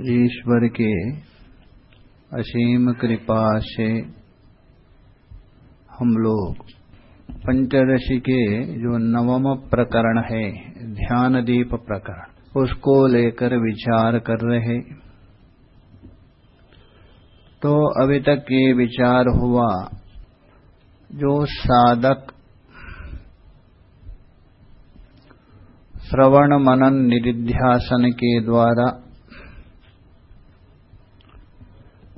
ईश्वर के असीम कृपा से हम लोग पंचदशी के जो नवम प्रकरण है, ध्यान दीप प्रकरण, उसको लेकर विचार कर रहे। तो अभी तक ये विचार हुआ, जो साधक श्रवण मनन निधिध्यासन के द्वारा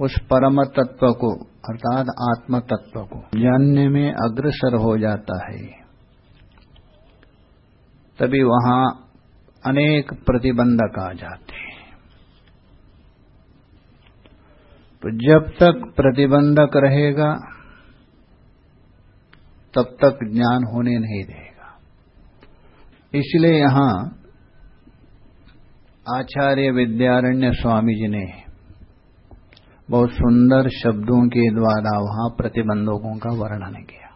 उस परम तत्व को, अर्थात आत्म तत्व को, जानने में अग्रसर हो जाता है। तभी वहाँ अनेक प्रतिबंधक आ जाते हैं। तो जब तक प्रतिबंधक रहेगा, तब तक ज्ञान होने नहीं देगा। इसलिए यहाँ आचार्य विद्यारण्य स्वामी जी ने बहुत सुंदर शब्दों के द्वारा वहाँ प्रतिबंधकों का वर्णन किया।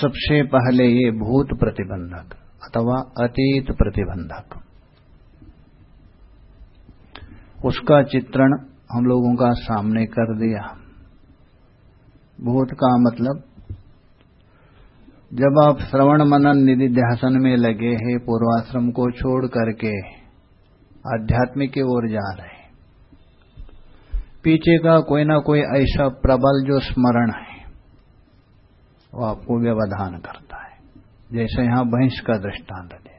सबसे पहले ये भूत प्रतिबंधक, अथवा अतीत प्रतिबंधक। उसका चित्रण हम लोगों का सामने कर दिया। भूत का मतलब जब आप श्रवण मनन निधि ध्यासन में लगे हैं, पूर्वाश्रम को छोड़ करके आध्यात्मिक की ओर जा रहे पीछे का कोई ना कोई ऐसा प्रबल जो स्मरण है, वो आपको व्यवधान करता है। जैसे यहाँ भैंस का दृष्टांत देना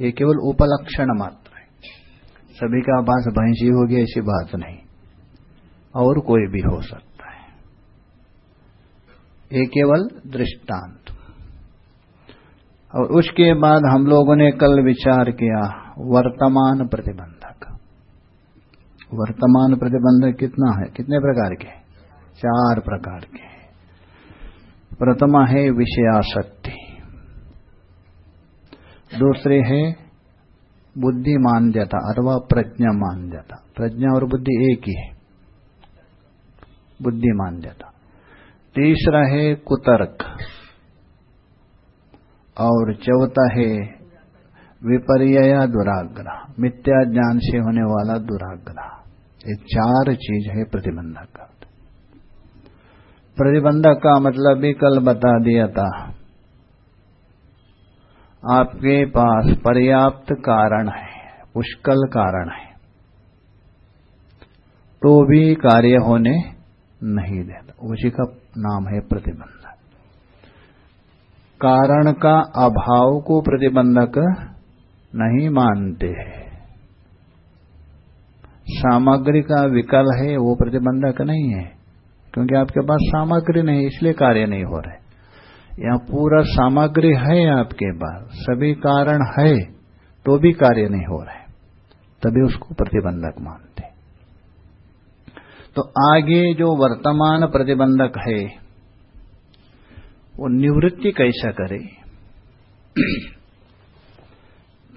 ये केवल उपलक्षण मात्र है। सभी का पास भैंस ही होगी, ऐसी बात नहीं। और कोई भी हो सकता है। ये केवल दृष्टांत। और उसके बाद हम लोगों ने कल विचार किया, वर्तमान प्रतिबंधक वर्तमान प्रतिबंध कितना है? कितने प्रकार के? चार प्रकार के प्रथमा है विषयाशक्ति दूसरे है बुद्धि मान्यता अथवा प्रज्ञा मान्यता प्रज्ञा और बुद्धि एक ही है। बुद्धि मान्यता तीसरा है कुतर्क। और चौथा है विपर्य दुराग्रह। मिथ्या ज्ञान से होने वाला दुराग्रह। ये चार चीज़ है प्रतिबंधक का। प्रतिबंधक का मतलब भी कल बता दिया था। आपके पास पर्याप्त कारण है, पुष्कल कारण है। तो भी कार्य होने नहीं देता। उसी का नाम है प्रतिबंधक। कारण का अभाव को प्रतिबंधक नहीं मानते हैं। सामग्री का विकल है, वो प्रतिबंधक नहीं है। क्योंकि आपके पास सामग्री नहीं, इसलिए कार्य नहीं हो रहे यहाँ पूरा सामग्री है आपके पास, सभी कारण है तो भी कार्य नहीं हो रहे तभी उसको प्रतिबंधक मानते तो आगे जो वर्तमान प्रतिबंधक है, वो निवृत्ति कैसा करे?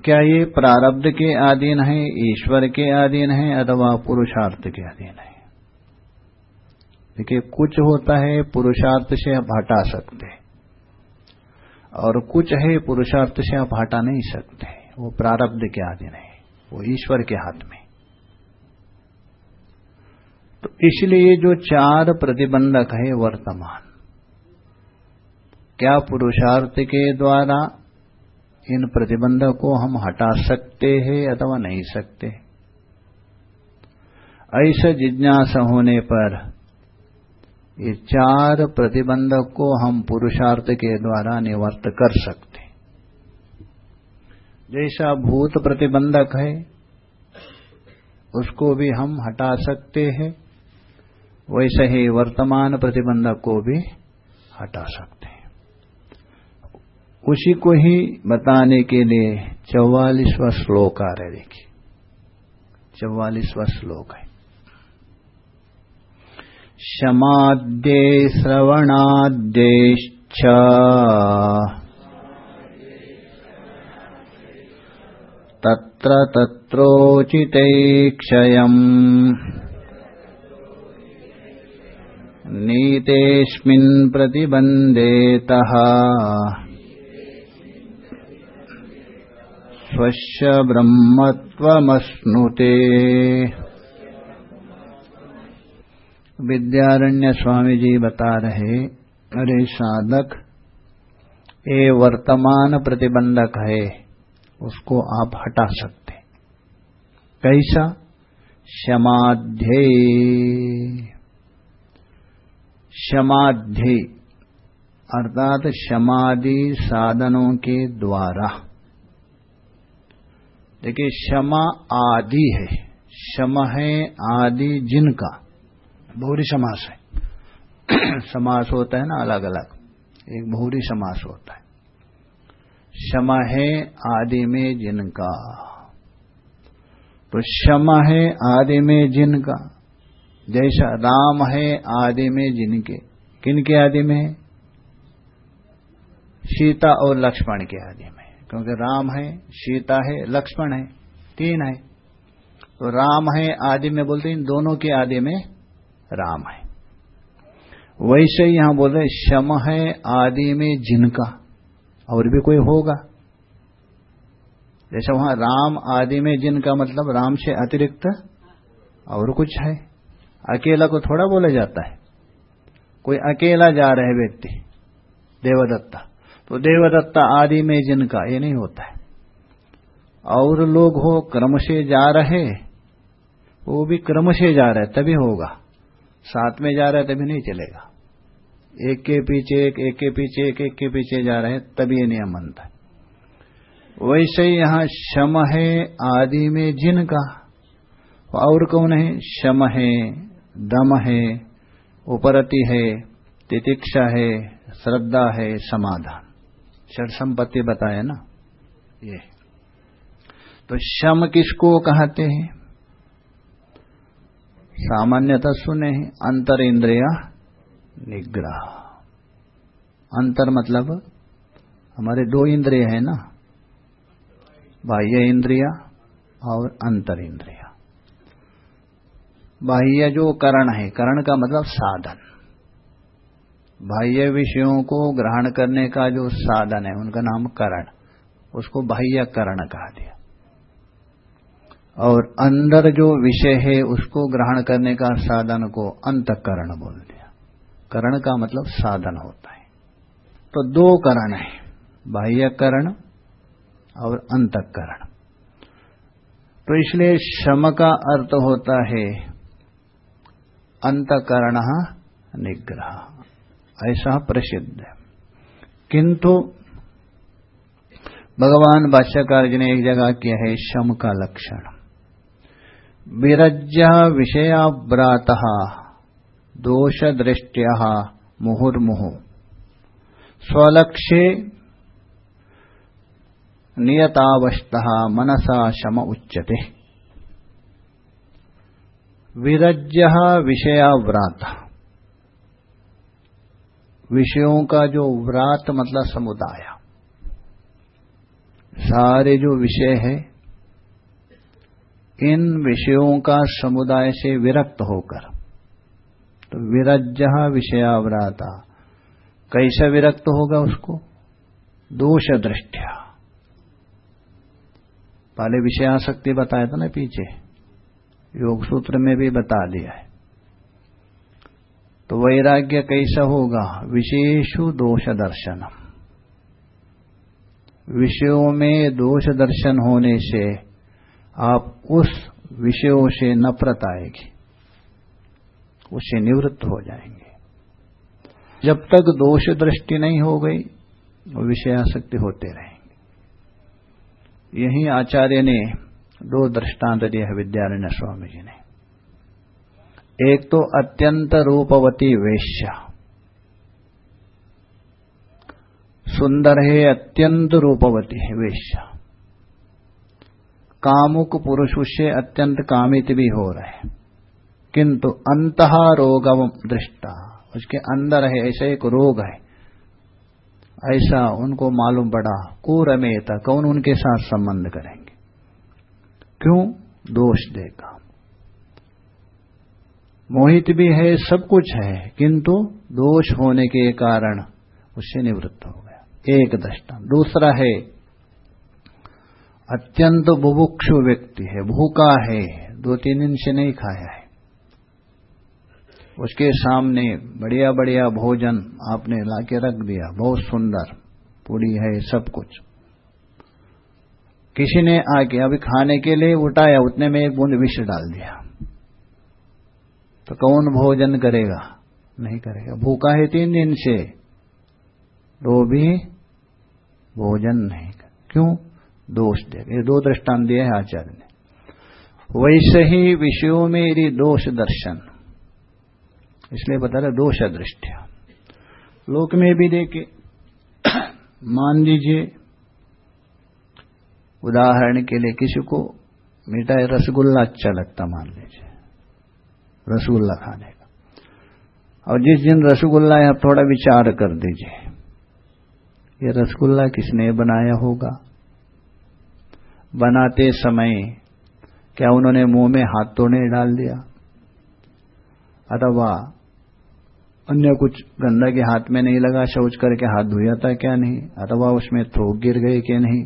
क्या ये प्रारब्ध के अधीन है, ईश्वर के अधीन है, अथवा पुरुषार्थ के अधीन है? देखिए, कुछ होता है, पुरुषार्थ से आप हटा सकते और कुछ है, पुरुषार्थ से आप हटा नहीं सकते वो प्रारब्ध के अधीन है, वो ईश्वर के हाथ में। तो इसलिए जो चार प्रतिबंधक है, वर्तमान, क्या पुरुषार्थ के द्वारा इन प्रतिबंधक को हम हटा सकते हैं अथवा नहीं सकते। ऐसा जिज्ञासा होने पर ये चार प्रतिबंधक को हम पुरुषार्थ के द्वारा निवर्त कर सकते। जैसा भूत प्रतिबंधक है, उसको भी हम हटा सकते हैं, वैसे ही वर्तमान प्रतिबंधक को भी हटा सकते उसी को ही बताने के लिए चौवालीसवा श्लोक आ रहा देखिए। चौवालीसवा श्लोक है। क्षमाद्ये श्रवणाद्येश्च। तत्र तत्रोचिते क्षयम्। नीतेऽस्मिन् प्रतिबन्धेतः। स्वस्य ब्रह्मत्वमश्नुते। विद्यारण्य स्वामी जी बता रहे, अरे साधक, ये वर्तमान प्रतिबंधक है, उसको आप हटा सकते। कैसा? क्षमाध्य क्षमाध्य अर्थात क्षमादि साधनों के द्वारा। देखिए, क्षमा आदि है। क्षम है आदि जिनका? बहुरी समास है। समास होता है ना अलग अलग एक बहुरी समास होता है। क्षमा है आदि में जिनका? तो क्षमा है आदि में जिनका? जैसा राम है आदि में जिनके? किनके आदि में? सीता और लक्ष्मण के आदि में। क्योंकि राम है, सीता है, लक्ष्मण है, तीन है। तो राम है आदि में बोलते इन दोनों के आदि में राम है। वैसे ही यहाँ बोल रहे शम है आदि में जिनका, और भी कोई होगा। जैसे वहाँ राम आदि में जिनका मतलब राम से अतिरिक्त और कुछ है। अकेला को थोड़ा बोला जाता है। कोई अकेला जा रहे व्यक्ति, देवदत्ता। तो देवदत्ता आदि में जिनका ये नहीं होता है। और लोग हो क्रम से जा रहे, वो भी क्रम से जा रहे, तभी होगा। साथ में जा रहे, तभी नहीं चलेगा। एक के पीछे, एक एक के पीछे, एक एक के पीछे जा रहे, तभी ये नियम बनता है। वैसे ही यहाँ शम है आदि में जिनका, और कौन है? शम है, दम है, उपरति है, तितिक्षा है, श्रद्धा है, समाधान। षड संपत्ति बताए ना? ये। तो शम किसको कहते हैं? सामान्यतः सुने हैं, अंतर इंद्रिया निग्रह। अंतर मतलब हमारे दो इंद्रिय है ना? बाह्य इंद्रिया और अंतर इंद्रिया। बाह्य जो करण है, करण का मतलब साधन। बाह्य विषयों को ग्रहण करने का जो साधन है, उनका नाम करण। उसको बाह्य करण कहा दिया और अंदर जो विषय है, उसको ग्रहण करने का साधन को अंतकरण बोल दिया। करण का मतलब साधन होता है। तो दो करण है, बाह्य करण और अंतकरण। तो इसलिए श्रम का अर्थ होता है, अंतकरण निग्रह। ऐसा प्रसिद्ध है। किंतु भगवान भाष्यकार जी ने एक जगह किया है शम का लक्षण। विरज विषयाव्रात दोष दृष्टिया मुहुर्मुहु। स्वलक्ष्ये नियतावस्थ, मनसा शम उच्यते। विरज विषयाव्रात। विषयों का जो व्रात मतलब समुदाय। सारे जो विषय है, इन विषयों का समुदाय से विरक्त होकर तो विरज विषयाव्राता कैसे विरक्त होगा उसको? दोष दृष्टिया पहले विषयाशक्ति बताया था ना पीछे, योग सूत्र में भी बता दिया है। तो वैराग्य कैसा होगा? विशेषु दोष दर्शन विषयों में दोष दर्शन होने से आप उस विषयों से नफरत आएगी। उससे निवृत्त हो जाएँगे। जब तक दोष दृष्टि नहीं हो गई, वो विषयाशक्ति होते रहेंगे। यही आचार्य ने दो दृष्टांत दिया है विद्यारण्य स्वामी जी ने। एक तो अत्यंत रूपवती वेश्या। सुंदर है, अत्यंत रूपवती है वेश्या। कामुक पुरुष से अत्यंत कामित भी हो रहे किंतु अंत रोग दृष्टा। उसके अंदर है, ऐसा एक रोग है। ऐसा उनको मालूम पड़ा, कुरमेता, कौन उनके साथ संबंध करेंगे? क्यों? दोष देगा। मोहित भी है, सब कुछ है, किंतु दोष होने के कारण उससे निवृत्त हो गया। एक दृष्टा। दूसरा है, अत्यंत बुभुक्षु व्यक्ति है, भूखा है, दो तीन दिन से नहीं खाया है। उसके सामने बढ़िया बढ़िया भोजन आपने लाके रख दिया, बहुत सुंदर, पूरी है, सब कुछ। किसी ने आके, अभी खाने के लिए उठाया, उतने में एक बूंद विष डाल दिया। तो कौन भोजन करेगा? नहीं करेगा। भूखा है तीन दिन से। तो भी भोजन नहीं कर क्यों? दोष देगा ये दो दृष्टांत दिए हैं आचार्य ने। वैसे ही विषयों में यदि दोष दर्शन, इसलिए बता रहे दोष दृष्टिया लोक में भी देखे मान लीजिए, उदाहरण के लिए किसी को मिठाई रसगुल्ला अच्छा लगता, मान लीजिए। रसगुल्ला खाने का। और जिस दिन रसगुल्ला है आप थोड़ा विचार कर दीजिए, ये रसगुल्ला किसने बनाया होगा? बनाते समय क्या उन्होंने मुँह में हाथ तो नहीं डाल दिया? अथवा अन्य कुछ गंदा के हाथ में नहीं लगा, शौच करके हाथ धोया था क्या नहीं? अथवा उसमें थ्रोक गिर गए क्या नहीं?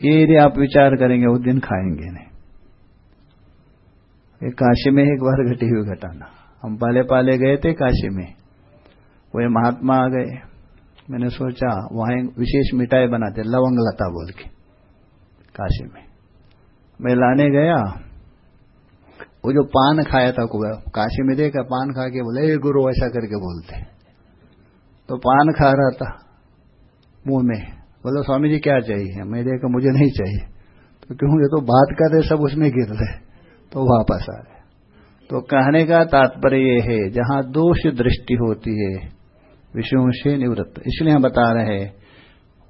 ये यदि आप विचार करेंगे, उस दिन खाएँगे नहीं। एक काशी में एक बार घटी हुई घटना। हम पाले पाले गए थे काशी में। वो महात्मा आ गए। मैंने सोचा, वहाँ विशेष मिठाई बनाते, लवंग लता बोल के, काशी में। मैं लाने गया। वो जो पान खाया था काशी में देखा, पान खा के बोले गुरु, ऐसा करके बोलते। तो पान खा रहा था, मुँह में। बोलो, स्वामी जी, क्या चाहिए? मैं देखा, मुझे नहीं चाहिए। तो क्यों, ये तो बात कर रहे, सब उसमें गिर रहे। तो वापस आ रहे तो कहने का तात्पर्य यह है, जहाँ दोष दृष्टि होती है विषयों से निवृत्त। इसलिए हम बता रहे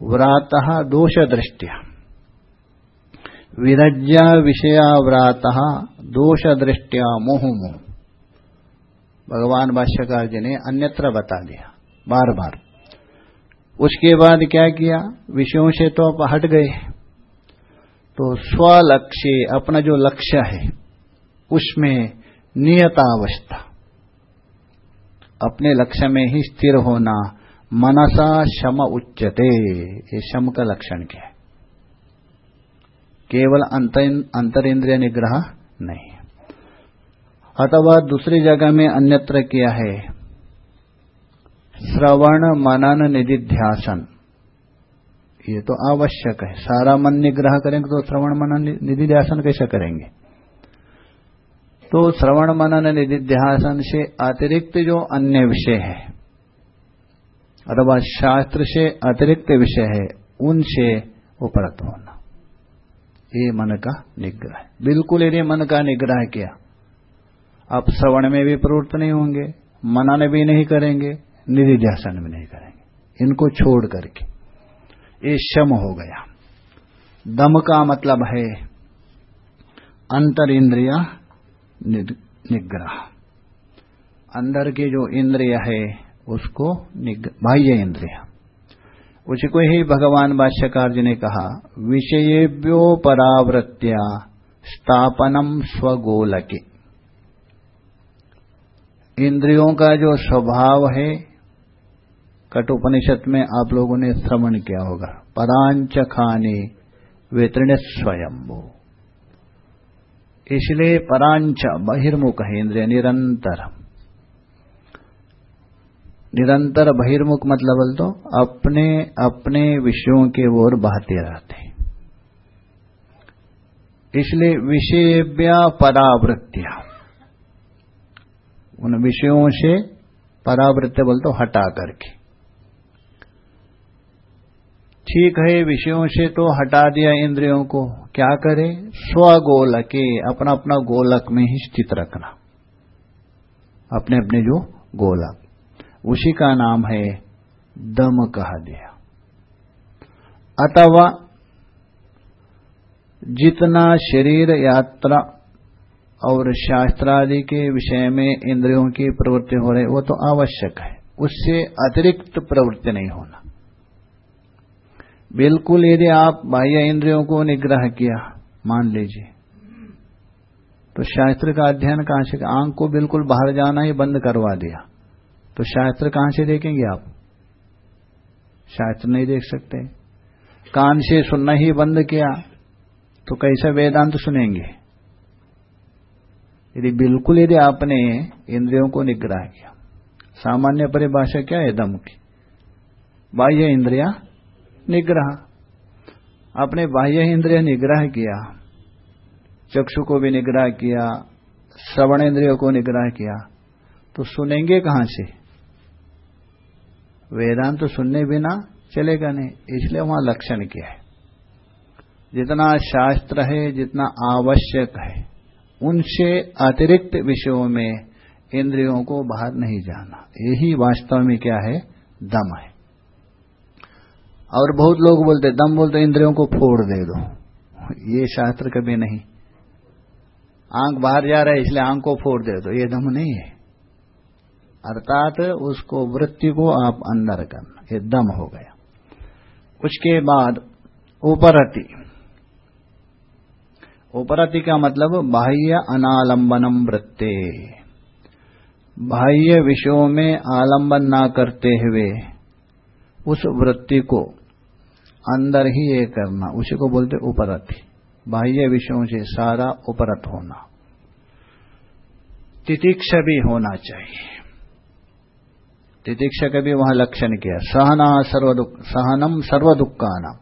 व्रात दोष दृष्टिया। विरज्या विषयाव्रात दोष दृष्टिया मोह मोह भगवान भाष्यकार जी ने अन्यत्र बता दिया बार बार उसके बाद क्या किया? विषयों से तो आप हट गए। तो स्वलक्ष्य, अपना जो लक्ष्य है उसमें नियतावस्था। अपने लक्ष्य में ही स्थिर होना मनसा शम उच्चते ये शम का लक्षण क्या है? केवल अंतर इंद्रिय निग्रह नहीं अथवा दूसरी जगह में अन्यत्र किया है, श्रवण मनन निधिध्यासन। ये तो आवश्यक है। सारा मन निग्रह करेंगे तो श्रवण मनन निधिध्यासन कैसे करेंगे? तो श्रवण मनन निधिध्यासन से अतिरिक्त जो अन्य विषय है, अथवा शास्त्र से अतिरिक्त विषय है उनसे उपरत होना। ये मन का निग्रह बिल्कुल यदि मन का निग्रह किया। आप श्रवण में भी प्रवृत्त नहीं होंगे, मनन भी नहीं करेंगे, निधिध्यासन भी नहीं करेंगे। इनको छोड़ करके ये शम हो गया। दम का मतलब है अंतर इंद्रिया निग्रह। अंदर के जो इंद्रिय है, उसको बाह्य इंद्रिया। उसको ही भगवान भाष्यकार जी ने कहा, विषयेभ्यो परावृत्या स्थापनम स्वगोलके। इंद्रियों का जो स्वभाव है कटोपनिषद में आप लोगों ने श्रवण किया होगा परांच खाने वेतृण स्वयंभू। इसलिए परांच बहिर्मुख है इंद्रिय, निरंतर। निरंतर बहिर्मुख मतलब तो अपने अपने विषयों के ओर बहते रहते इसलिए विषयव्या परावृत्तिया। उन विषयों से परावृत्य बोल तो हटा करके। ठीक है, विषयों से तो हटा दिया इंद्रियों को। क्या करे? स्वगोलके अपना अपना गोलक में ही स्थित रखना। अपने अपने जो गोलक। उसी का नाम है दम कहा दिया। अथवा जितना शरीर यात्रा और शास्त्रादि के विषय में इंद्रियों की प्रवृत्ति हो रही, वो तो आवश्यक है। उससे अतिरिक्त प्रवृत्ति नहीं होना। बिल्कुल यदि आप बाह्य इंद्रियों को निग्रह किया, मान लीजिए तो शास्त्र का अध्ययन कहाँ से आँख को बिल्कुल बाहर जाना ही बंद करवा दिया। तो शास्त्र कहाँ से देखेंगे आप? शास्त्र नहीं देख सकते। कान से सुनना ही बंद किया तो कैसा वेदांत सुनेंगे? यदि बिल्कुल यदि आपने इंद्रियों को निग्रह किया, सामान्य परिभाषा क्या है दम की? बाह्य इंद्रिया निग्रह। अपने बाह्य इंद्रिय निग्रह किया। चक्षु को भी निग्रह किया, श्रवण इंद्रियों को निग्रह किया। तो सुनेंगे कहाँ से? वेदांत तो सुनने बिना चलेगा नहीं, इसलिए वहाँ लक्षण किया है? जितना शास्त्र है, जितना आवश्यक है, उनसे अतिरिक्त विषयों में इंद्रियों को बाहर नहीं जाना। यही वास्तव में क्या है? दम है। और बहुत लोग बोलते, दम बोलते, इंद्रियों को फोड़ दे दो। ये शास्त्र कभी नहीं। आँख बाहर जा रहा है, इसलिए आँख को फोड़ दे दो। ये दम नहीं है। अर्थात उसको, वृत्ति को आप अंदर करना ये दम हो गया। उसके बाद, उपरति। उपरति का मतलब बाह्य अनालंबनम वृत्ते। बाह्य विषयों में आलंबन ना करते हुए, उस वृत्ति को अंदर ही ये करना। उसी को बोलते उपरति। बाह्य विषयों से सारा उपरत होना। तितिक्ष भी होना चाहिए। तितिक्ष का भी वहाँ लक्षण किया सहना सर्व सहनम सर्व दुखाना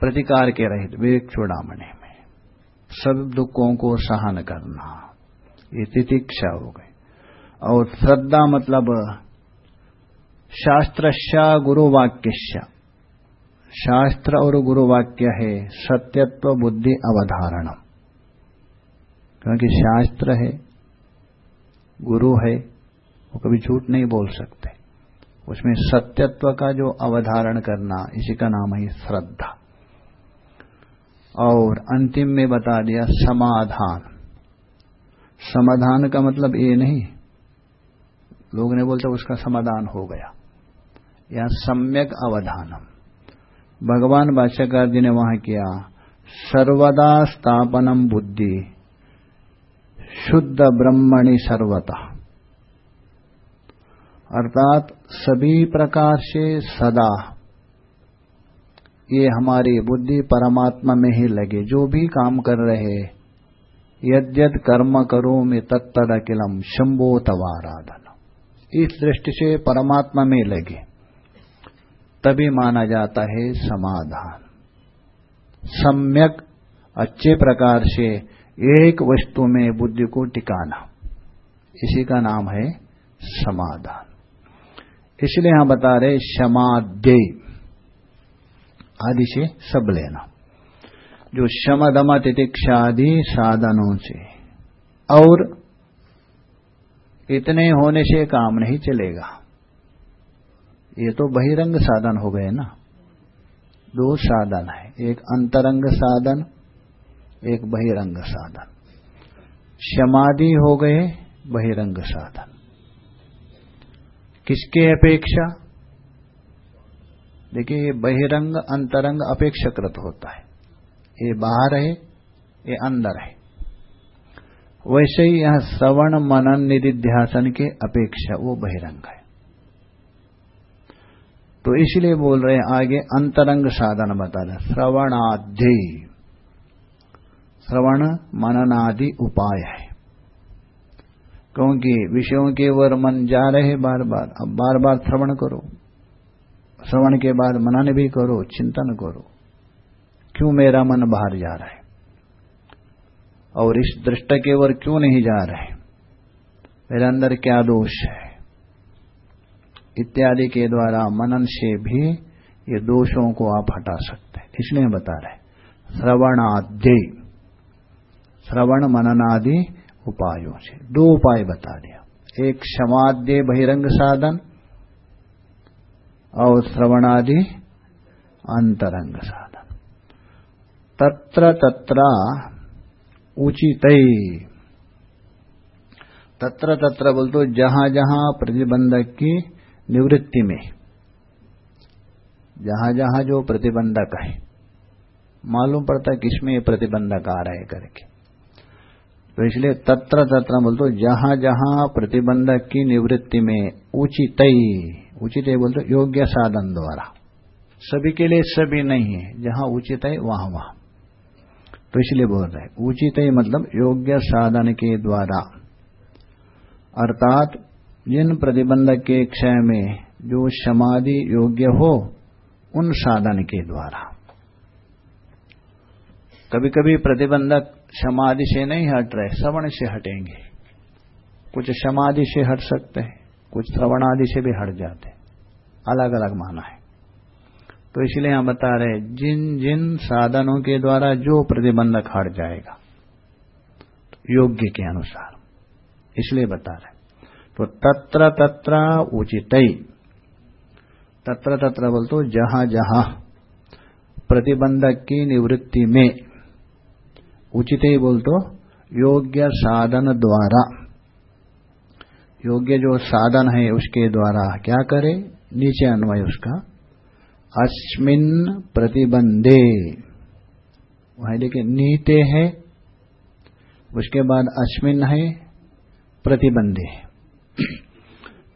प्रतिकार के रहित विवेक चूड़ामणि में। सब दुखों को सहन करना। ये तितिक्षा हो गई। और श्रद्धा मतलब शास्त्र गुरुवाक्य शास्त्र और गुरुवाक्य है, सत्यत्व, बुद्धि, अवधारण। क्योंकि शास्त्र है, गुरु है, वो कभी झूठ नहीं बोल सकते। उसमें सत्यत्व का जो अवधारण करना, इसी का नाम है श्रद्धा। और अंतिम में बता दिया, समाधान। समाधान का मतलब ये नहीं, लोग ने बोलते उसका समाधान हो गया। या सम्यक अवधानम। भगवान भाष्यकार जी ने वहाँ किया, सर्वदा स्थापनम बुद्धि, शुद्ध ब्रह्मणि सर्वता अर्थात सभी प्रकार से सदा, ये हमारी बुद्धि परमात्मा में ही लगे, जो भी काम कर रहे, यद्यद कर्म करो में तत्द अकिलम शंभो तवाराधन इस दृष्टि से परमात्मा में लगे। तभी माना जाता है समाधान। सम्यक, अच्छे प्रकार से एक वस्तु में बुद्धि को टिकाना। इसी का नाम है समाधान। इसलिए यहाँ बता रहे क्षमाद्य आदि से सब लेना। जो शम दम तितिक्षादि साधनों से। और इतने होने से काम नहीं चलेगा। ये तो बहिरंग साधन हो गए ना। दो साधन है। एक अंतरंग साधन, एक बहिरंग साधन। समाधि हो गए, बहिरंग साधन। किसके अपेक्षा? देखिए, ये बहिरंग, अंतरंग अपेक्षाकृत होता है। ये बाहर है, ये अंदर है। वैसे ही यह श्रवण, मनन, निधिध्यासन के अपेक्षा, वो बहिरंग है। तो इसलिए बोल रहे हैं, आगे अंतरंग साधन बता रहे श्रवणाध्य श्रवण मननादि उपाय है। क्योंकि विषयों के वर मन जा रहे बार बार अब बार बार श्रवण करो। श्रवण के बाद मनन भी करो, चिंतन करो। क्यों मेरा मन बाहर जा रहा है? और इस दृष्ट के ओर क्यों नहीं जा रहे? मेरे अंदर क्या दोष है? इत्यादि के द्वारा मनन से भी ये दोषों को आप हटा सकते हैं। इसलिए बता रहे श्रवणाद्य श्रवण मननादि उपायों से। दो उपाय बता दिया। एक क्षमाद्य बहिरंग साधन और श्रवणादि अंतरंग साधन। तत्र तत्र उचित। तत्र तत्र बोल तो जहाँ जहाँ प्रतिबंधक की निवृत्ति में। जहाँ जहाँ जो प्रतिबंधक है, मालूम पड़ता है किसमें प्रतिबंधक आ रहे करके। तो इसलिए तत्र तत्र बोल तो जहाँ जहाँ प्रतिबंधक की निवृत्ति में उचित उचित बोल तो योग्य साधन द्वारा। सभी के लिए सभी नहीं है, जहाँ उचित है वहाँ वहाँ। तो इसलिए बोल रहे उचित मतलब योग्य साधन के द्वारा। अर्थात जिन प्रतिबंधक के क्षय में जो समाधि योग्य हो, उन साधन के द्वारा। कभी कभी प्रतिबंधक समाधि से नहीं हट रहे, श्रवण से हटेंगे। कुछ समाधि से हट सकते हैं, कुछ श्रवण आदि से भी हट जाते हैं। अलग अलग माना है। तो इसलिए हम बता रहे जिन जिन साधनों के द्वारा जो प्रतिबंधक हट जाएगा, योग्य के अनुसार। इसलिए बता रहे तो तत्र तत्र उचित। तत्र तत्र बोल तो जहाँ जहाँ। प्रतिबंधक की निवृत्ति में। उचित ही बोल तो योग्य साधन द्वारा। योग्य जो साधन है उसके द्वारा क्या करे? नीचे अन्वय उसका। अस्मिन प्रतिबंधे। वहाँ देखिए, नीते है, उसके बाद अश्मिन है, प्रतिबंधे।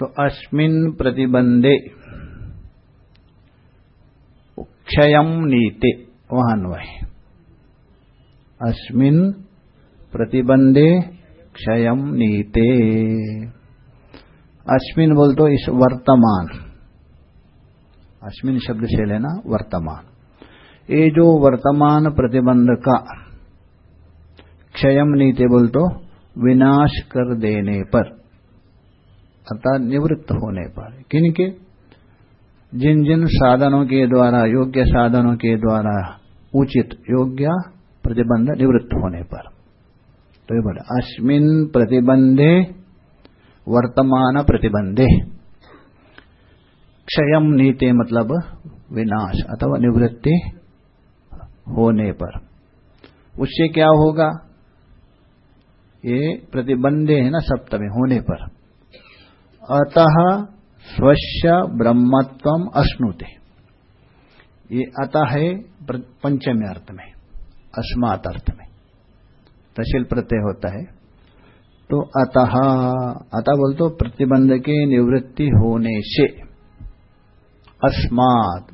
तो अस्मिन प्रतिबंधे क्षय नीते, वहाँ अस्मिन प्रतिबंधे क्षय नीते। अश्विन बोल तो इस वर्तमान। अश्विन शब्द से लेना वर्तमान। ये जो वर्तमान प्रतिबंध का क्षय नीति बोल तो विनाश कर देने पर। अर्थात निवृत्त होने पर किनके? जिन जिन साधनों के द्वारा, योग्य साधनों के द्वारा उचित, योग्य प्रतिबंध निवृत्त होने पर। तो ये बोले अश्विन प्रतिबंधे वर्तमान प्रतिबंधे। क्षयम नीते मतलब विनाश अथवा निवृत्ति होने पर। उससे क्या होगा? ये प्रतिबंधे है ना सप्तमे होने पर। अतः स्वस्य ब्रह्मत्व अश्नुते। ये अतः है पंचमे अर्थ में, अस्मात अर्थ में। तहसील प्रत्यय होता है। तो अतः अतः बोल तो प्रतिबंध के निवृत्ति होने से, अस्मात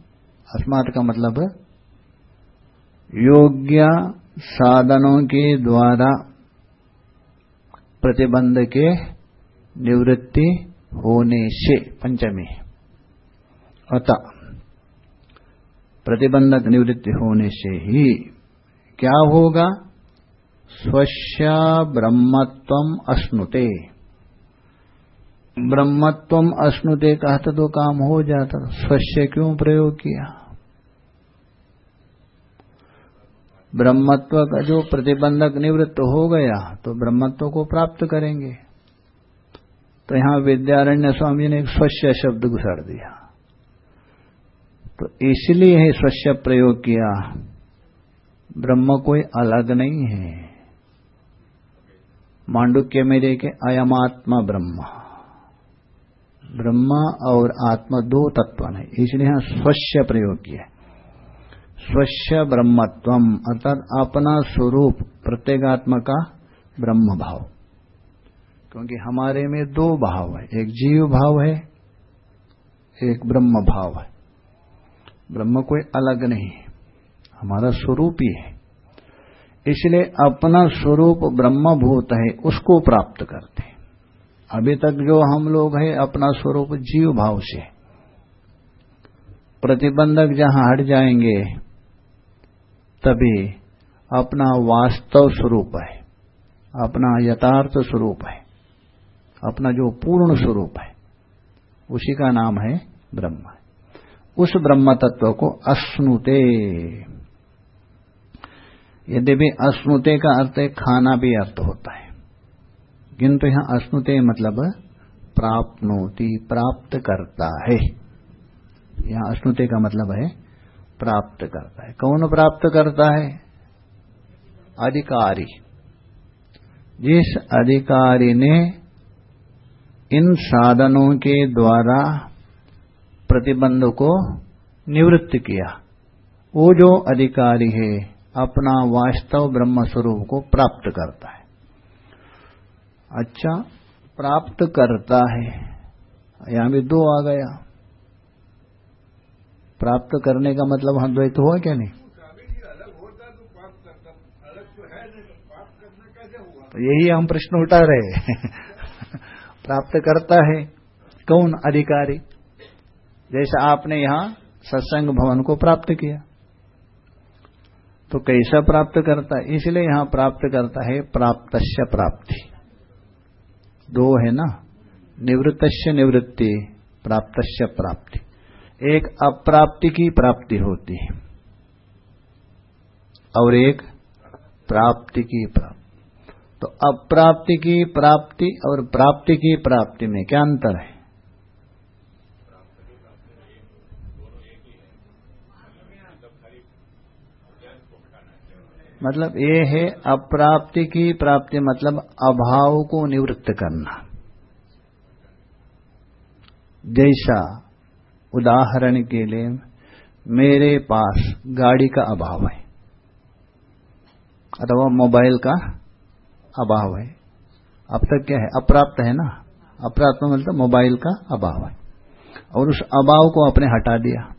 अस्मात का मतलब योग्य साधनों के द्वारा प्रतिबंध के निवृत्ति होने से पंचमी अतः प्रतिबंधक निवृत्ति होने से ही क्या होगा? स्वस्य ब्रह्मत्व अश्नुते। ब्रह्मत्व अश्नुते कहता तो काम हो जाता स्वस्य क्यों प्रयोग किया? ब्रह्मत्व का जो प्रतिबंधक निवृत्त हो गया तो ब्रह्मत्व को प्राप्त करेंगे। तो यहाँ विद्यारण्य स्वामी ने एक स्वस्य शब्द घुसाड़ दिया। तो इसलिए स्वस्य प्रयोग किया। ब्रह्म कोई अलग नहीं है। मांडुक्य में देखे अयमात्मा ब्रह्म। ब्रह्मा और आत्मा दो तत्व है। इसलिए यहाँ स्वच्छ प्रयोग किया। स्वच्छ ब्रह्मत्वम, अर्थात अपना स्वरूप, प्रत्येगात्मा का ब्रह्म भाव। क्योंकि हमारे में दो भाव है। एक जीव भाव है, एक ब्रह्म भाव है। ब्रह्म कोई अलग नहीं है, हमारा स्वरूप ही है। इसलिए अपना स्वरूप ब्रह्मभूत है, उसको प्राप्त करते हैं। अभी तक जो हम लोग हैं, अपना स्वरूप जीव भाव से प्रतिबंधक जहाँ हट जाएँगे, तभी अपना वास्तव स्वरूप है, अपना यथार्थ स्वरूप है। अपना जो पूर्ण स्वरूप है, उसी का नाम है ब्रह्म। उस ब्रह्म तत्व को अश्नुते यद्यपि अश्नुते का अर्थ है, खाना भी अर्थ होता है। किंतु यहाँ अश्नुते मतलब प्राप्नोति प्राप्त करता है। यहाँ अश्नुते का मतलब है प्राप्त करता है। कौन प्राप्त करता है? अधिकारी। जिस अधिकारी ने इन साधनों के द्वारा प्रतिबंध को निवृत्त किया। वो जो अधिकारी है, अपना वास्तव ब्रह्म स्वरूप को प्राप्त करता है। अच्छा प्राप्त करता है। यहाँ भी दो आ गया। प्राप्त करने का मतलब वहाँ द्वैत हुआ क्या नहीं? तो यही हम प्रश्न उठा रहे प्राप्त करता है। कौन अधिकारी? जैसा आपने यहाँ सत्संग भवन को प्राप्त किया। तो कैसा प्राप्त करता है? इसलिए यहाँ प्राप्त करता है प्राप्त प्राप्ति। दो है ना? निवृत्त निवृत्ति प्राप्त प्राप्ति। एक अप्राप्ति की प्राप्ति होती है। और एक प्राप्ति की प्राप्ति। तो अप्राप्ति की प्राप्ति और प्राप्ति की प्राप्ति में क्या अंतर है? मतलब ये है अप्राप्ति की प्राप्ति मतलब अभाव को निवृत्त करना। जैसा उदाहरण के लिए मेरे पास गाड़ी का अभाव है, अथवा मोबाइल का अभाव है। अब तक क्या है? अप्राप्त है ना? अप्राप्त मतलब मोबाइल का अभाव है। और उस अभाव को आपने हटा दिया।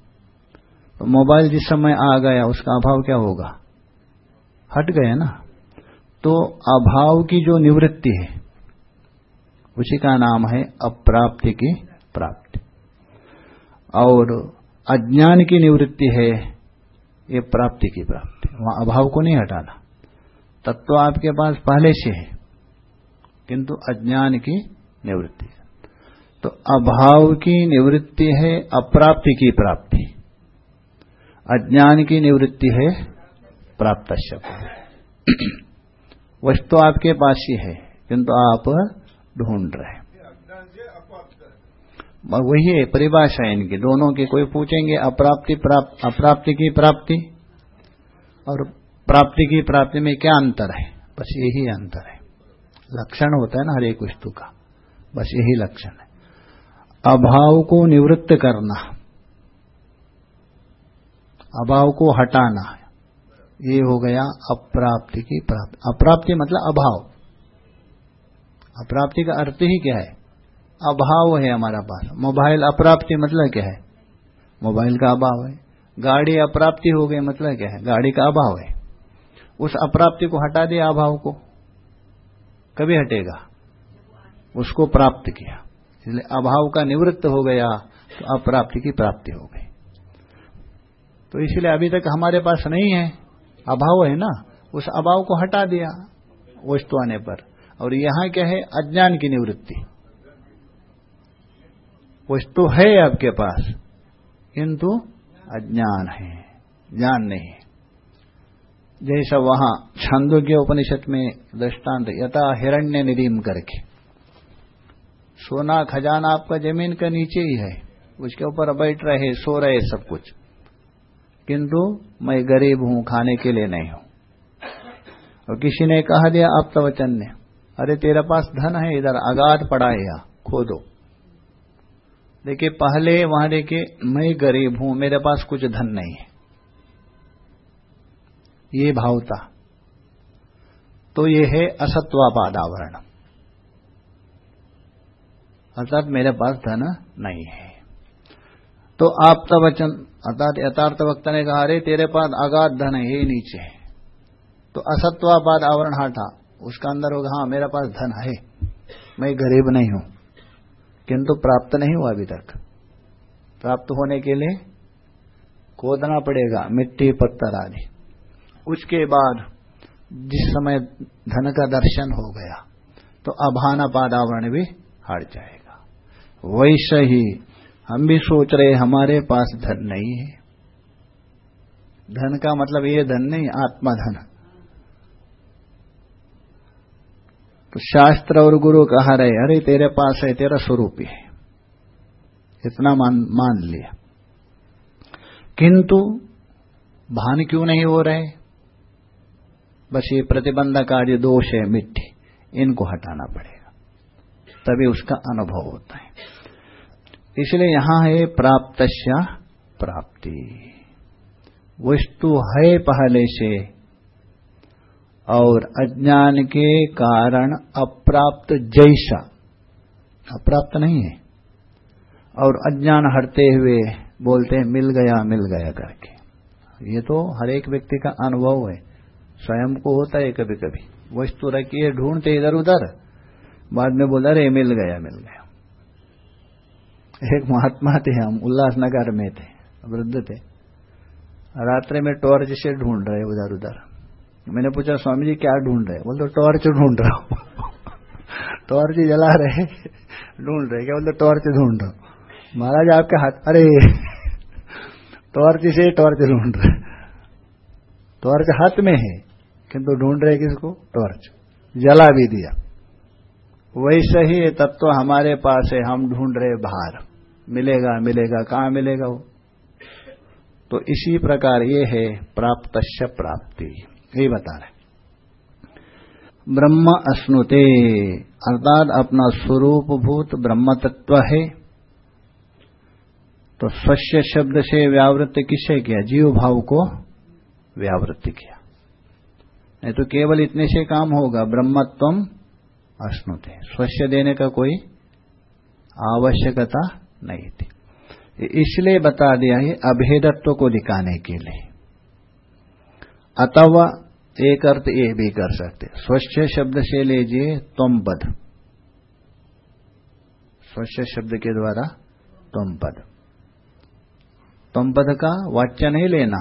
तो मोबाइल जिस समय आ गया, उसका अभाव क्या होगा? हट गया ना? तो अभाव की जो निवृत्ति है, उसी का नाम है अप्राप्ति की प्राप्ति। और अज्ञान की निवृत्ति है, ये प्राप्ति की प्राप्ति। वहाँ अभाव को नहीं हटाना। तत्व आपके पास पहले से है, किंतु अज्ञान की निवृत्ति। तो अभाव की निवृत्ति है, अप्राप्ति की प्राप्ति। अज्ञान की निवृत्ति है प्राप्त वस्तु आपके पास ही है, किंतु आप ढूंढ रहे वही है, परिभाषा है इनकी। दोनों की कोई पूछेंगे, अप्राप्ति प्राप्त, अप्राप्ति की प्राप्ति? और प्राप्ति की प्राप्ति में क्या अंतर है? बस यही अंतर है। लक्षण होता है ना हर एक वस्तु का। बस यही लक्षण है। अभाव को निवृत्त करना। अभाव को हटाना। ये हो गया अप्राप्ति की प्राप्ति। अप्राप्ति मतलब अभाव। अप्राप्ति का अर्थ ही क्या है? अभाव है हमारा पास। मोबाइल अप्राप्ति मतलब क्या है? मोबाइल का अभाव है। गाड़ी अप्राप्ति हो गई मतलब क्या है? गाड़ी का अभाव है। उस अप्राप्ति को हटा दिया अभाव को। कभी हटेगा। उसको प्राप्त किया। इसलिए अभाव का निवृत्त हो गया तो अप्राप्ति की प्राप्ति हो गई। तो इसलिए अभी तक हमारे पास नहीं है। अभाव है ना? उस अभाव को हटा दिया वस्तु आने पर। और यहाँ क्या है? अज्ञान की निवृत्ति। वस्तु है आपके पास, किंतु अज्ञान है। ज्ञान नहीं जैसा वहाँ छंदोग्य उपनिषद में दृष्टांत, यथा हिरण्य निधिम करके। सोना खजाना आपका ज़मीन के नीचे ही है। उसके ऊपर बैठ रहे, सो रहे सब कुछ। किंतु मैं गरीब हूँ, खाने के लिए नहीं हूँ। और किसी ने कहा दिया, आप वचन ने अरे तेरे पास धन है, इधर आगाध पड़ा है खोदो। देखिए, पहले वहाँ देखिए, मैं गरीब हूँ, मेरे पास कुछ धन नहीं है। ये भावता। तो ये है असत्वापाद आवरण अर्थात मेरे पास धन नहीं है। तो आप तो वचन, अर्थात यथार्थ वक्ता ने कहा, अरे, तेरे पास अगाध धन है, ये नीचे है। तो असत्वापाद आवरण हटा। उसका अंदर होगा हाँ मेरे पास धन है। मैं गरीब नहीं हूँ। किंतु प्राप्त नहीं हुआ अभी तक। प्राप्त होने के लिए खोदना पड़ेगा, मिट्टी, पत्थर आदि। उसके बाद जिस समय धन का दर्शन हो गया तो अभाना पादावरण भी हट जाएगा। वैसे ही हम भी सोच रहे हमारे पास धन नहीं है। धन का मतलब ये धन नहीं आत्मा धन तो शास्त्र और गुरु कहा रहे अरे, तेरे पास है, तेरा स्वरूप ही है। इतना मान मान लिया। किंतु भान क्यों नहीं हो रहे? बस ये प्रतिबंधकारी दोष है मिट्टी इनको हटाना पड़ेगा। तभी उसका अनुभव होता है। इसलिए यहाँ है प्राप्त प्राप्ति। वस्तु है पहले से, और अज्ञान के कारण अप्राप्त जैसा। अप्राप्त नहीं है। और अज्ञान हटते हुए बोलते हैं, मिल गया मिल गया करके। ये तो हर एक व्यक्ति का अनुभव है। स्वयं को होता है कभी कभी वस्तु रखिए ढूंढते इधर उधर। बाद में बोला रे मिल गया मिल गया। एक महात्मा थे हम, उल्लासनगर में थे, वृद्ध थे। रात्रि में टॉर्च से ढूंढ रहे उधर उधर। मैंने पूछा, स्वामी जी, क्या ढूंढ रहे? बोल तो टॉर्च ढूंढ रहा हूँ। टॉर्च जला रहे, ढूंढ रहे। क्या बोलते टॉर्च ढूंढ रहा महाराज आपके हाथ, अरे टॉर्च से टॉर्च ढूंढ रहे। टॉर्च हाथ में है। किंतु ढूंढ रहे किसको? टॉर्च। जला भी दिया। वैसे ही तत्व हमारे पास है, हम ढूंढ रहे बाहर मिलेगा मिलेगा, कहाँ मिलेगा वो? तो इसी प्रकार ये है प्राप्त प्राप्ति। यही बता रहे ब्रह्म अश्नुते, अर्थात अपना स्वरूप भूत ब्रह्म तत्व है। तो स्वस्य शब्द से व्यावृत्त किसे किया? जीव भाव को व्यावृत्त किया। नहीं तो केवल इतने से काम होगा। ब्रह्मत्व अश्नुते। स्वस्य देने का कोई आवश्यकता नहीं थी। इसलिए बता दिया है अभेदत्व को दिखाने के लिए। अथवा एक अर्थ ये भी कर सकते। स्वच्छ शब्द से लीजिए तुम पद स्वच्छ शब्द के द्वारा तुम पद तुम पद का वाच्य नहीं लेना।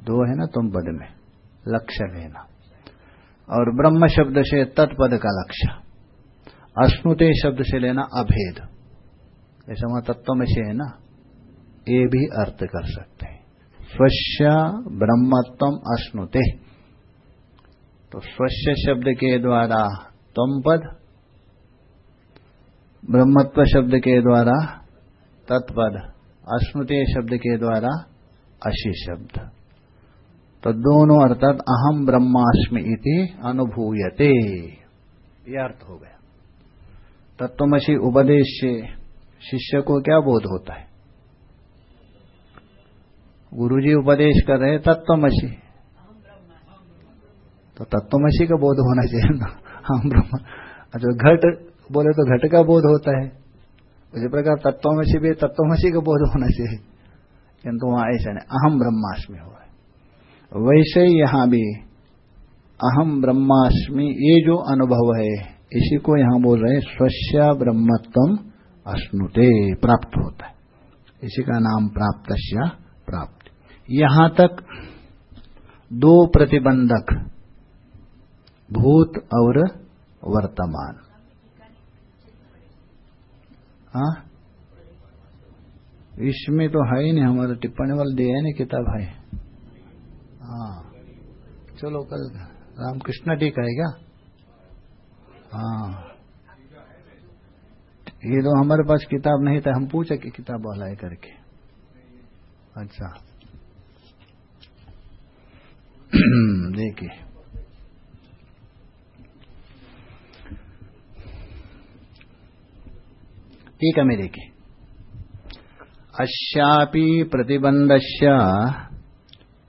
दो है ना तुम पद में। लक्ष्य लेना और ब्रह्म शब्द से तत्पद का लक्ष्य। अश्नुते शब्द से लेना अभेद। ऐसा वहाँ तत्व में से है ना? ये भी अर्थ कर सकते हैं। स्वस्य ब्रह्मत्व अश्नुते। तो स्वस्य शब्द के द्वारा तम पद, ब्रह्मत्व शब्द के द्वारा तत्पद, अश्नुते शब्द के द्वारा अशी शब्द। तो दोनों अर्थात अहम ब्रह्मास्मि इति अनुभूयते। यह अर्थ हो गया। तत्वमसी उपदेश से शिष्य को क्या बोध होता है? गुरुजी उपदेश कर रहे तत्वमसी तो तत्वमसी का बोध होना चाहिए ना। हम ब्रह्म। अच्छा घट बोले तो घट का बोध होता है। उसी प्रकार तत्वमसी भी तत्वमसी का बोध होना चाहिए। किंतु वहाँ ऐसा नहीं। अहम ब्रह्मास्मि हो वैसे ही। यहाँ भी अहम ब्रह्मास्मि, ये जो अनुभव है, इसी को यहाँ बोल रहे हैं ब्रह्मत्व अश्नुते, प्राप्त होता है। इसी का नाम प्राप्त प्राप्त। यहाँ तक दो प्रतिबंधक, भूत और वर्तमान। हा? इसमें तो है ही नहीं, हमारे टिप्पणी वाले दिया है ना किताब है। हाँ। चलो, कल रामकृष्ण टीका है क्या? हाँ। ये तो हमारे पास किताब नहीं था, हम पूछे कि किताब वाला है करके। अच्छा। देखिए। ठीक है मेरे देखिए। अश्यापि प्रतिबंधस्य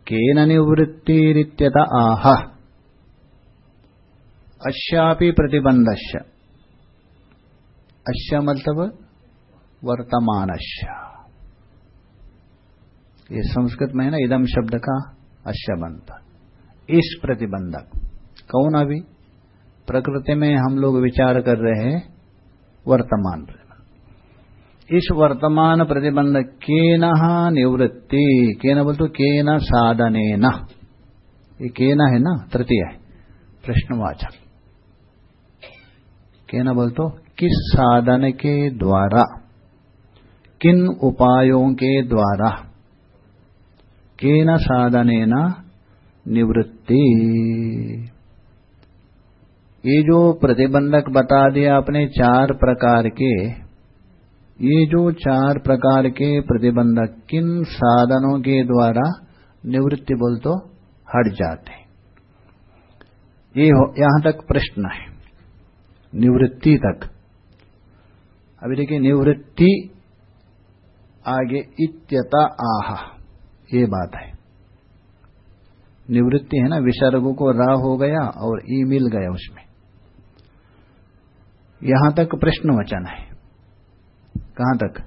केन निवृत्तिरित्यत आह। अश्यापि प्रतिबंधस्य अश्य मतलब वर्तमान ये संस्कृत में है ना इदम शब्द का अश्य बनता इस प्रतिबंधक। कौन अभी? प्रकृति में हम लोग विचार कर रहे हैं वर्तमान। इस वर्तमान प्रतिबंध के न निवृत्ति? के न बोलते? के न साधने न ये के न है ना? तृतीय है। प्रश्नवाचक के न बोलते? किस साधन के द्वारा? किन उपायों के द्वारा? के न साधने न निवृत्ति? ये जो प्रतिबंधक बता दिया अपने चार प्रकार के ये जो चार प्रकार के प्रतिबंधक किन साधनों के द्वारा निवृत्ति बोल तो हट जाते ये यहाँ तक प्रश्न है। निवृत्ति तक। अभी देखिए, निवृत्ति आगे इत्यता आह, ये बात है। निवृत्ति है ना, विसर्ग को रा हो गया और ई मिल गया उसमें। यहाँ तक प्रश्न वचन है। कहाँ तक?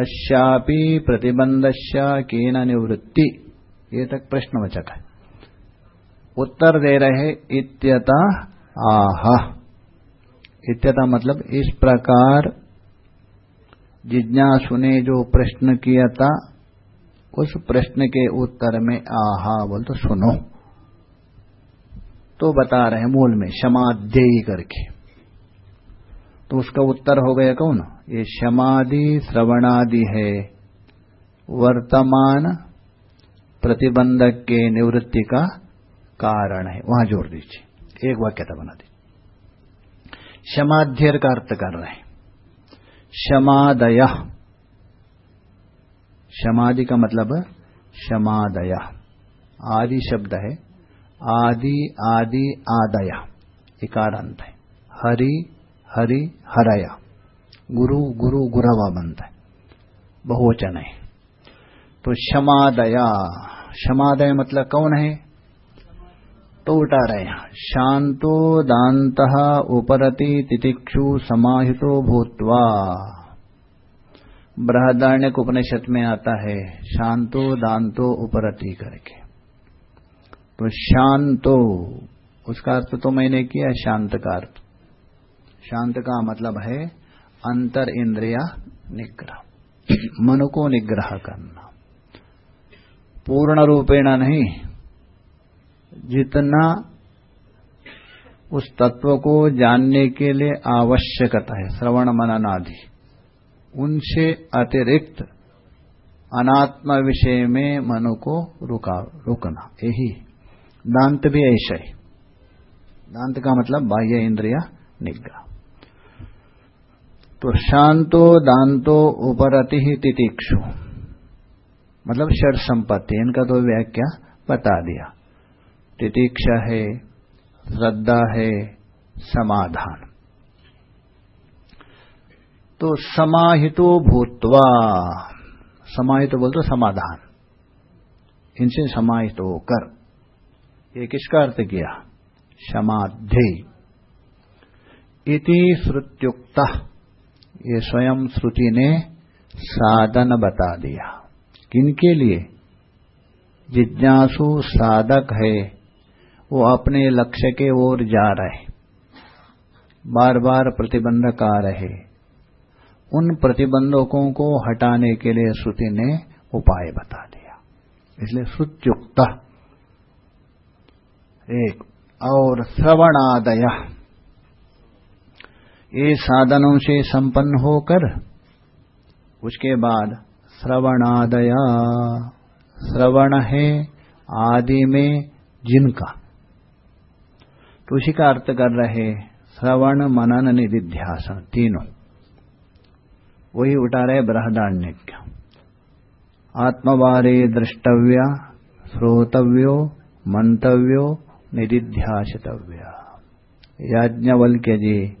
अश्यापि प्रतिबंधश्या केन निवृत्ति। ये तक प्रश्नवचक है। उत्तर दे रहे इत्यता आह। इत्यता मतलब इस प्रकार जिज्ञासु ने जो प्रश्न किया था, उस प्रश्न के उत्तर में आहा बोल तो सुनो। तो बता रहे मूल में क्षमाध्ययी करके। तो उसका उत्तर हो गया कौन? ये क्षमादि श्रवणादि है। वर्तमान प्रतिबंधक के निवृत्ति का कारण है। वहाँ जोड़ दीजिए। एक वाक्यता बना दीजिए। क्षमाध्यय का अर्थ कर रहे हैं। क्षमादय क्षमादि का मतलब क्षमादय आदि शब्द है। आदि आदि, आदय। इकारांत है। हरि हरि हरया। गुरु गुरु गुरवा बनता है। बहुवचन है। तो क्षमादया। क्षमादय मतलब कौन है? तो उठा रहे हैं। शांतो दात उपरति तितिक्षु समाहितो भूतवा। बृहदारण्य उपनिषद में आता है, शांतो दांतो उपरति करके। तो शांतो, उसका अर्थ तो मैंने किया, शांत का अर्थ। शांत का मतलब है अंतर इंद्रिया निग्रह। मन को निग्रह करना। पूर्ण रूपेण नहीं, जितना उस तत्व को जानने के लिए आवश्यकता है, श्रवण मनन आदि उनसे अतिरिक्त अनात्म विषय में मन को रुका, रुकना, यही। दांत भी ऐसा ही। दांत का मतलब बाह्य इंद्रिया निग्रह। तो शांतो दांतो उपरति ही तितिक्षु। मतलब षड संपत्ति, इनका तो व्याख्या बता दिया। तितिक्षा है, श्रद्धा है, समाधान। तो समाहितो भूतवा, समाहित बोल तो समाधान। इनसे समाहित होकर ये किसका अर्थ किया? समाधि। इति श्रुत्युक्त। ये स्वयं श्रुति ने साधन बता दिया। किनके लिए? जिज्ञासु साधक है। वो अपने लक्ष्य के ओर जा रहे बार बार प्रतिबंधक आ रहे। उन प्रतिबंधकों को हटाने के लिए श्रुति ने उपाय बता दिया। इसलिए श्रुत्युक्त एक और श्रवणादय। ये साधनों से संपन्न होकर, उसके बाद श्रवणादया। श्रवण है आदि में जिनका। तो उसी का अर्थ कर रहे श्रवण, मनन, निधिध्यासन, तीनों। वही उठा रहे बृहदारण्य आत्मवारे द्रष्टव्य, श्रोतव्यो, मंतव्यो, निधिध्यासितव्य। याज्ञवल्क्य जी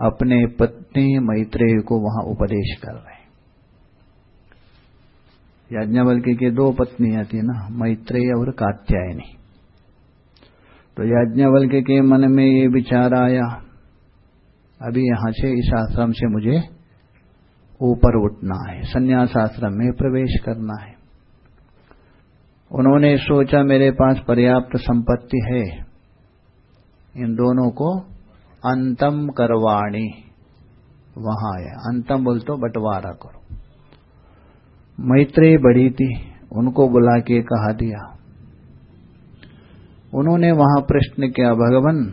अपने पत्नी मैत्रेय को वहाँ उपदेश कर रहे याज्ञवल्क्य की दो पत्नियाँ थी ना, मैत्रेय और कात्यायनी। तो याज्ञवल्क्य के मन में ये विचार आया, अभी यहाँ से इस आश्रम से मुझे ऊपर उठना है संन्यास आश्रम में प्रवेश करना है। उन्होंने सोचा, मेरे पास पर्याप्त संपत्ति है। इन दोनों को अंतम करवाणी। वहाँ आया अंतम बोल तो बंटवारा करो। मैत्री बड़ी थी, उनको बुला के कहा दिया। उन्होंने वहाँ प्रश्न किया, भगवान,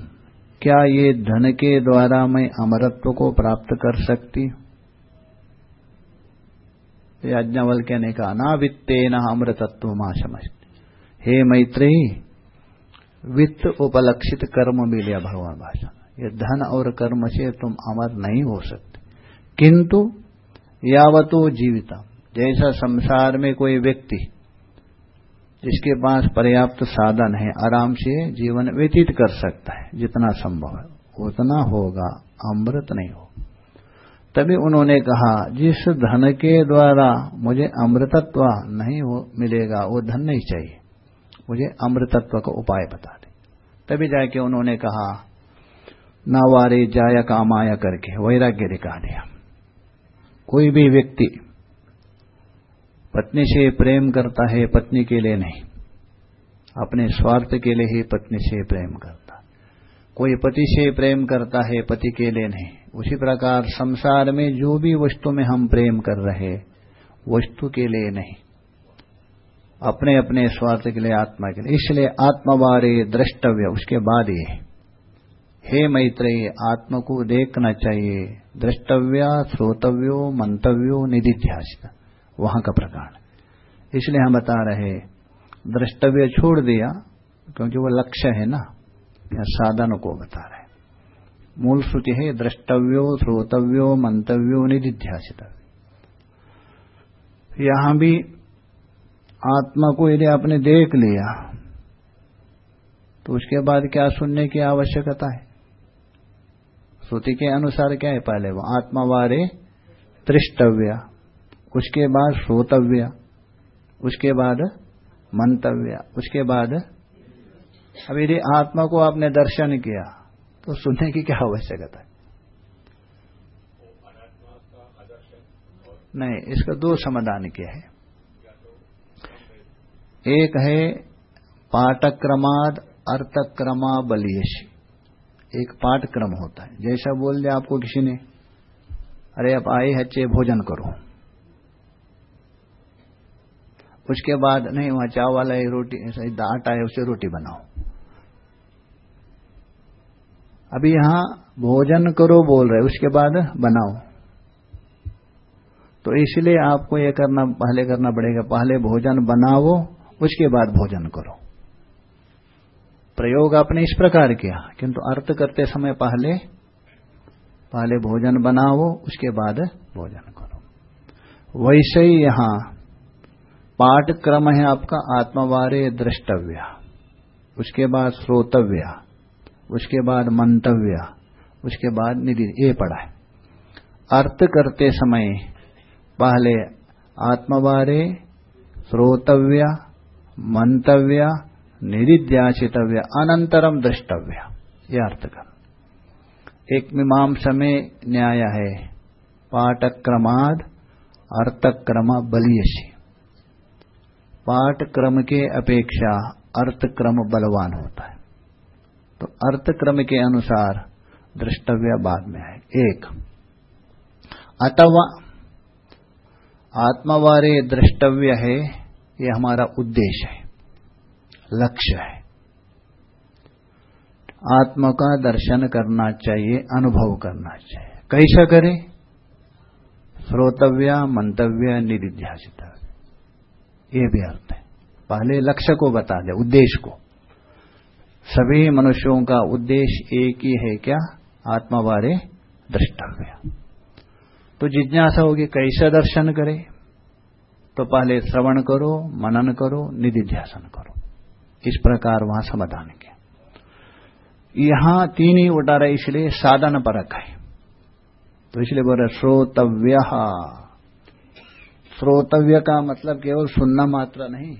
क्या ये धन के द्वारा मैं अमरत्व को प्राप्त कर सकती याज्ञवल्क्य ने कहा ना वित्ते न अमृतत्व माँ समझ हे मैत्री वित्त उपलक्षित कर्म लिया भगवान भाषा ये धन और कर्म से तुम अमर नहीं हो सकते। किंतु यावतो जीविता, जैसा संसार में कोई व्यक्ति जिसके पास पर्याप्त साधन है, आराम से जीवन व्यतीत कर सकता है, जितना संभव है, उतना होगा, अमृत नहीं हो तभी उन्होंने कहा, जिस धन के द्वारा मुझे अमृतत्व नहीं हो, मिलेगा, वो धन नहीं चाहिए। मुझे अमृतत्व का उपाय बता दे। तभी जाके उन्होंने कहा नावारे जाया कामाया करके वैराग्य दिखा दिया कोई भी व्यक्ति पत्नी से प्रेम करता है, पत्नी के लिए नहीं, अपने स्वार्थ के लिए ही पत्नी से प्रेम करता। कोई पति से प्रेम करता है, पति के लिए नहीं। उसी प्रकार संसार में जो भी वस्तु में हम प्रेम कर रहे, वस्तु के लिए नहीं। अपने अपने स्वार्थ के लिए, आत्मा के लिए। इसलिए आत्मवारे द्रष्टव्य, उसके बाद ये। हे मैत्रेय आत्म को देखना चाहिए। द्रष्टव्य, श्रोतव्यो, मंतव्यो निधिध्यास वहाँ का प्रकार इसलिए हम बता रहे द्रष्टव्य छोड़ दिया, क्योंकि वो लक्ष्य है ना? या साधन को बता रहे मूल श्रुति है, द्रष्टव्यो, श्रोतव्यो, मंतव्यो, निधिध्यासित। यहाँ भी आत्मा को यदि आपने देख लिया तो उसके बाद क्या सुनने की आवश्यकता है? श्रुति के अनुसार क्या है पहले वो? आत्मावारे दृष्टव्य उसके बाद श्रोतव्य। उसके बाद मंतव्य। उसके बाद अब यदि आत्मा को आपने दर्शन किया तो सुनने की क्या आवश्यकता है? नहीं, इसका दो समाधान क्या है। एक है पाठक्रमाद अर्थक्रमा बलियश एक पाठक्रम होता है। जैसा बोल दिया आपको किसी ने, अरे आप आए हच्चे भोजन करो। उसके बाद, नहीं, वहाँ चावल है, रोटी आटा है, उसे रोटी बनाओ। अभी यहाँ, भोजन करो, बोल रहे उसके बाद, बनाओ। तो इसलिए आपको यह करना, पहले करना पड़ेगा, पहले भोजन बनाओ, उसके बाद भोजन करो। प्रयोग आपने इस प्रकार किया। किंतु अर्थ करते समय पहले पहले भोजन बनाओ, उसके बाद भोजन करो। वैसे ही यहाँ पाठक्रम है आपका आत्मवारे द्रष्टव्य, उसके बाद श्रोतव्य, उसके बाद मंतव्य, उसके बाद निधि, ये पढ़ा है। अर्थ करते समय पहले आत्मवारे, श्रोतव्य, मंतव्य निरिध्यासितव्य अनंतरम दृष्टव्य यह अर्थ कर। एक मीमांसा में न्याय है, पाठक्रमाद अर्थक्रम बलियसी। पाठक्रम के अपेक्षा अर्थक्रम बलवान होता है। तो अर्थक्रम के अनुसार दृष्टव्य बाद में है। एक, अथवा आत्मवारे द्रष्टव्य है, ये हमारा उद्देश्य है। लक्ष्य है। आत्मा का दर्शन करना चाहिए, अनुभव करना चाहिए। कैसा करें? श्रोतव्य, मंतव्य, निधिध्यासित। ये भी अर्थ है। पहले लक्ष्य को बता दे, उद्देश्य को। सभी मनुष्यों का उद्देश्य एक ही है क्या? आत्मा बारे दृष्टव्य तो जिज्ञासा होगी, कैसे दर्शन करें? तो पहले श्रवण करो, मनन करो, निधिध्यासन करो। इस प्रकार वहाँ समाधान किया। यहाँ तीन ही उठा रहे इसलिए साधन परक है। तो इसलिए बोल रहे श्रोतव्य। श्रोतव्य का मतलब केवल सुनना मात्र नहीं।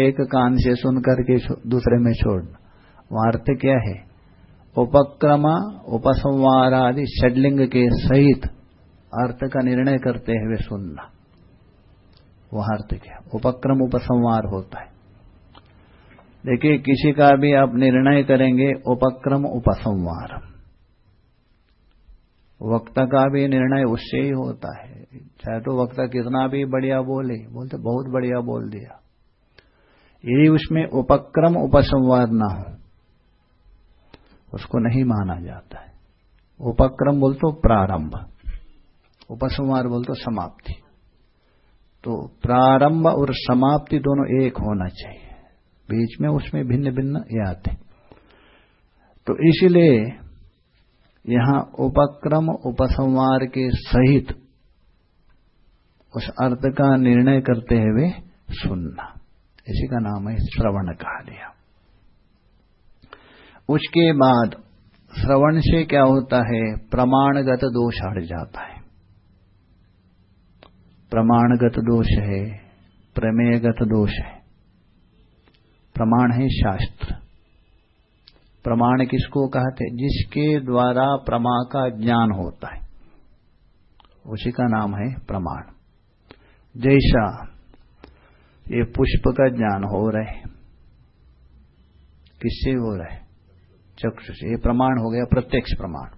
एक कान से सुन करके दूसरे में छोड़ना। वहाँ अर्थ क्या है? उपक्रम उपसंवार आदि षडलिंग के सहित अर्थ का निर्णय करते हुए सुनना। वह अर्थ क्या? उपक्रम, उपसंवार होता है। देखिए, किसी का भी आप निर्णय करेंगे, उपक्रम उपसंवार वक्ता का भी निर्णय उससे ही होता है। चाहे तो वक्ता कितना भी बढ़िया बोले, बोलते बहुत बढ़िया बोल दिया। यदि उसमें उपक्रम उपसंवार ना हो, उसको नहीं माना जाता है। उपक्रम बोल तो प्रारंभ उपसंवार बोल तो समाप्ति। तो प्रारंभ और समाप्ति दोनों एक होना चाहिए। बीच में उसमें भिन्न भिन्न ये आते तो इसलिए यहाँ उपक्रम उपसंवार के सहित उस अर्थ का निर्णय करते हुए सुनना। इसी का नाम है श्रवण कहा दिया उसके बाद श्रवण से क्या होता है? प्रमाणगत दोष हट जाता है। प्रमाणगत दोष है, प्रमेयगत दोष है। प्रमाण है शास्त्र। प्रमाण किसको कहते? जिसके द्वारा प्रमा का ज्ञान होता है। उसी का नाम है प्रमाण। जैसा ये पुष्प का ज्ञान हो रहा है, किससे हो रहा है? चक्षु से। ये प्रमाण हो गया प्रत्यक्ष प्रमाण।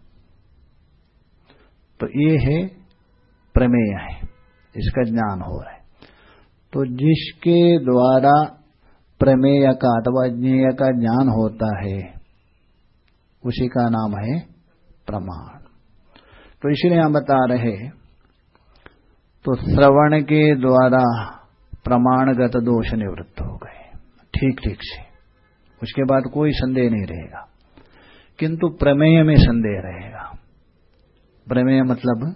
तो ये है प्रमेय है। इसका ज्ञान हो रहा है। तो जिसके द्वारा प्रमेय का अथवा ज्ञेय का ज्ञान होता है। उसी का नाम है प्रमाण। तो इसलिए हम बता रहे तो श्रवण के द्वारा प्रमाणगत दोष निवृत्त हो गए। ठीक ठीक से। उसके बाद कोई संदेह नहीं रहेगा। किंतु प्रमेय में संदेह रहेगा। प्रमेय मतलब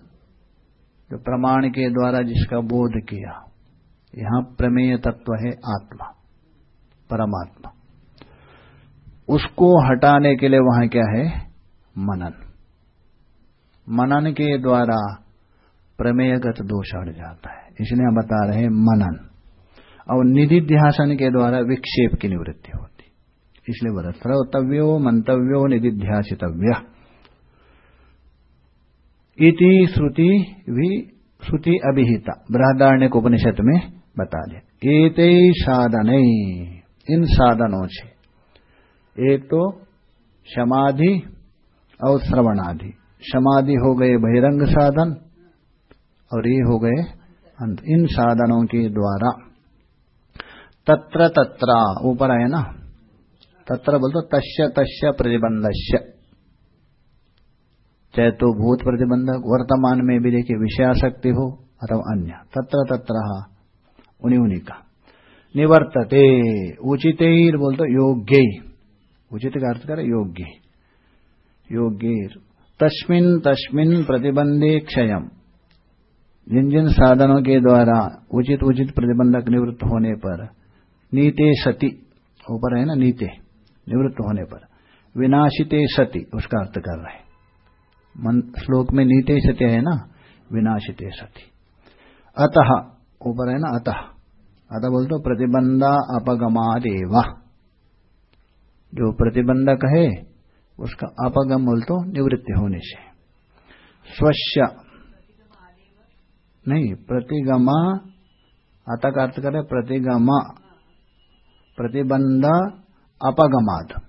जो प्रमाण के द्वारा जिसका बोध किया, यहाँ प्रमेय तत्व है आत्मा। परमात्मा। उसको हटाने के लिए वहाँ क्या है? मनन। मनन के द्वारा प्रमेयगत दोष हट जाता है। इसलिए हम बता रहे हैं मनन। और निधिध्यासन के द्वारा विक्षेप की निवृत्ति होती। इसलिए बोला श्रोतव्यो मंतव्यो, निधिध्यासितव्य। इति श्रुति भी श्रुति अभिहिता। बृहदारण्य उपनिषद में बता दे एत साधन। इन साधनों से। एक तो समाधि और श्रवणादि समाधि हो गए बहिरंग साधन और ये हो गए अंत। इन साधनों के द्वारा तत्र तत्र, ऊपर आए ना? तत्र बोलते तस्य तस्य प्रतिबंधस्य। चाहे तो भूत प्रतिबंधक, वर्तमान में भी देखिए विषयाशक्ति हो अथवा अन्य। तत्र तत्र, उन्हीं उन्हीं का। निवर्तते। उचित बोलते योग्य। उचित का अर्थ करे? योग्य। योग्य तस्मिन तस्मिन प्रतिबंधे क्षय जिन जिन साधनों के द्वारा उचित उचित प्रतिबंधक निवृत्त होने पर नीते सती, ऊपर है ना, नीते, निवृत्त होने पर। विनाशिते सती, उसका अर्थ कर रहे श्लोक में नीते सत्य है ना? विनाशिते सती। अतः, ऊपर है ना, अतः। अतः बोलते प्रतिबंधा अपगमादेवा। जो प्रतिबंधक है उसका अपगम बोल तो निवृत्ति होने से। स्वस्य। नहीं, प्रतिगमा, अतः का अर्थ करे प्रतिगमा। प्रतिबंध अपगमाद।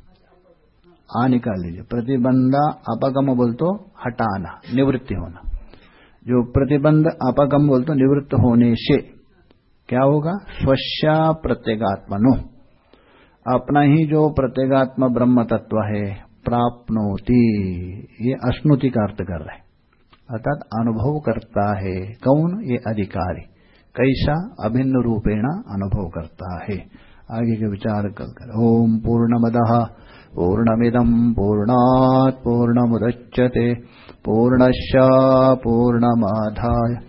आ निकाल लीजिए। प्रतिबंध अपगम बोल तो हटाना, निवृत्ति होना। जो प्रतिबंध अपगम बोल तो निवृत्त होने से। क्या होगा? स्वस्या प्रत्येगात्मनो। अपना ही जो प्रत्येगात्म ब्रह्म तत्व है, प्राप्नोति। ये अश्नुति का अर्थ कर रहे अर्थात अनुभव करता है। कौन? ये अधिकारी। कैसा? अभिन्न रूपेण अनुभव करता है। आगे के विचार कर कर। ओम पूर्णमद। पूर्णमिदम् पूर्णात् पूर्णमुदच्यते पूर्णश्च पूर्णमाधाय।